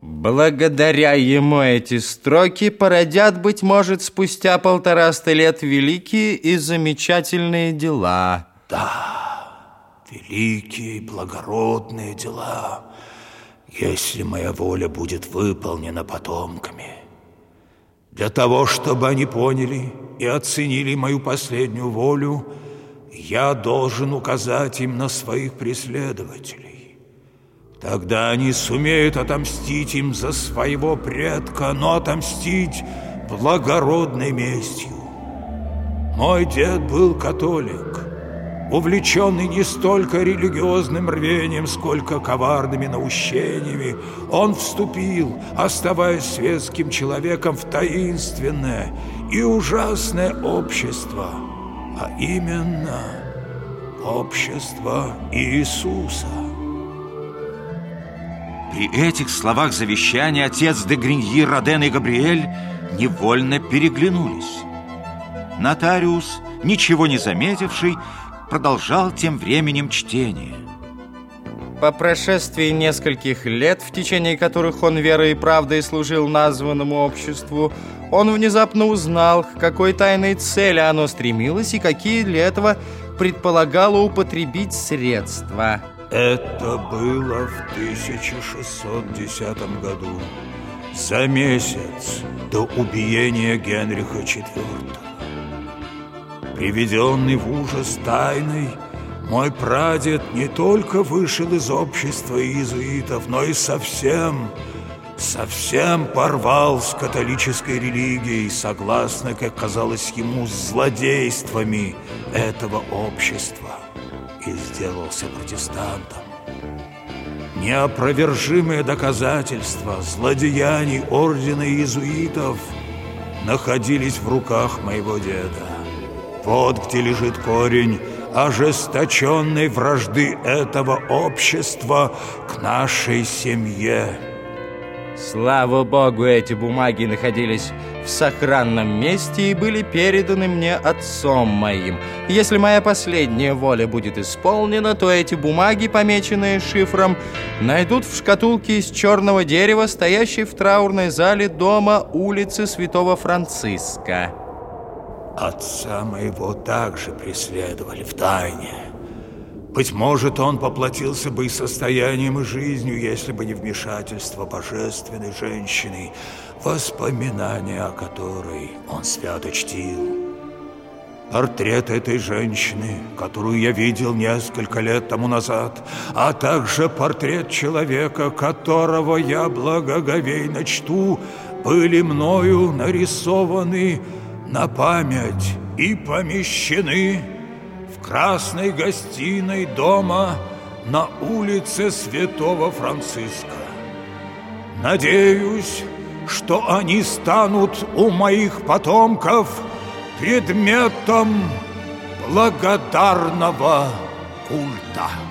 Благодаря ему эти строки породят, быть может, спустя полтораста лет великие и замечательные дела. Да, великие, благородные дела, если моя воля будет выполнена потомками. Для того, чтобы они поняли и оценили мою последнюю волю, я должен указать им на своих преследователей. Тогда они сумеют отомстить им за своего предка, но отомстить благородной местью. Мой дед был католик, увлеченный не столько религиозным рвением, сколько коварными наущениями. Он вступил, оставаясь светским человеком, в таинственное и ужасное общество – а именно общество Иисуса. При этих словах завещания отец де Гриньи, Роден и Габриэль невольно переглянулись. Нотариус, ничего не заметивший, продолжал тем временем чтение. По прошествии нескольких лет, в течение которых он верой и правдой служил названному обществу, он внезапно узнал, к какой тайной цели оно стремилось и какие для этого предполагало употребить средства. Это было в 1610 году, за месяц до убиения Генриха IV. Приведенный в ужас тайной, мой прадед не только вышел из общества иезуитов, но и совсем, совсем порвал с католической религией, согласно, как казалось ему, с злодействами этого общества и сделался протестантом. Неопровержимые доказательства злодеяний ордена иезуитов находились в руках моего деда. Вот где лежит корень ожесточенной вражды этого общества к нашей семье. Слава Богу, эти бумаги находились в сохранном месте и были переданы мне отцом моим. Если моя последняя воля будет исполнена, то эти бумаги, помеченные шифром, найдут в шкатулке из черного дерева, стоящей в траурной зале дома улицы Святого Франциска. Отца моего также преследовали в тайне. Быть может, он поплатился бы и состоянием, и жизнью, если бы не вмешательство божественной женщины, воспоминания о которой он свято чтил. Портрет этой женщины, которую я видел несколько лет тому назад, а также портрет человека, которого я благоговейно чту, были мною нарисованы на память и помещены красной гостиной дома на улице Святого Франциска. Надеюсь, что они станут у моих потомков предметом благодарного культа.